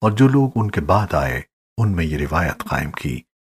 اور جو لوگ ان کے بعد آئے ان میں یہ روایت قائم کی۔